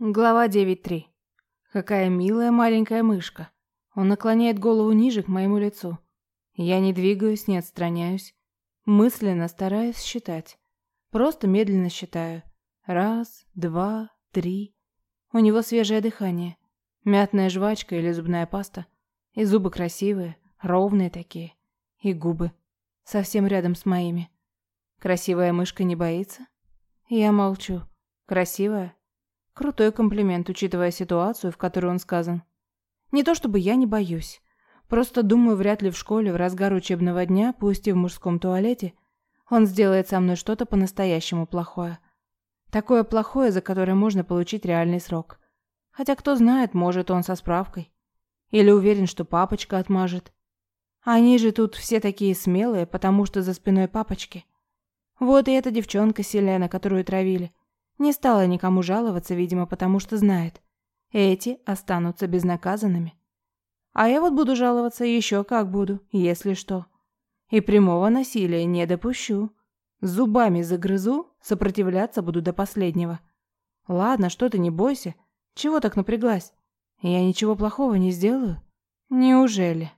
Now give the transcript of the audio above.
Глава 9.3. Какая милая маленькая мышка. Он наклоняет голову ниже к моему лицу. Я не двигаюсь, не отстраняюсь. Мысленно стараюсь считать. Просто медленно считаю. Раз, два, три. У него свежее дыхание. Мятная жвачка или зубная паста. И зубы красивые, ровные такие. И губы. Совсем рядом с моими. Красивая мышка не боится? Я молчу. Красивая? Крутой комплимент, учитывая ситуацию, в которой он сказан. Не то чтобы я не боюсь. Просто думаю, вряд ли в школе в разгар учебного дня, пусть и в мужском туалете, он сделает со мной что-то по-настоящему плохое. Такое плохое, за которое можно получить реальный срок. Хотя кто знает, может он со справкой. Или уверен, что папочка отмажет. Они же тут все такие смелые, потому что за спиной папочки. Вот и эта девчонка Селена, которую травили. Не стала никому жаловаться, видимо, потому что знает. Эти останутся безнаказанными. А я вот буду жаловаться еще как буду, если что. И прямого насилия не допущу. Зубами загрызу, сопротивляться буду до последнего. Ладно, что ты, не бойся. Чего так напряглась? Я ничего плохого не сделаю? Неужели?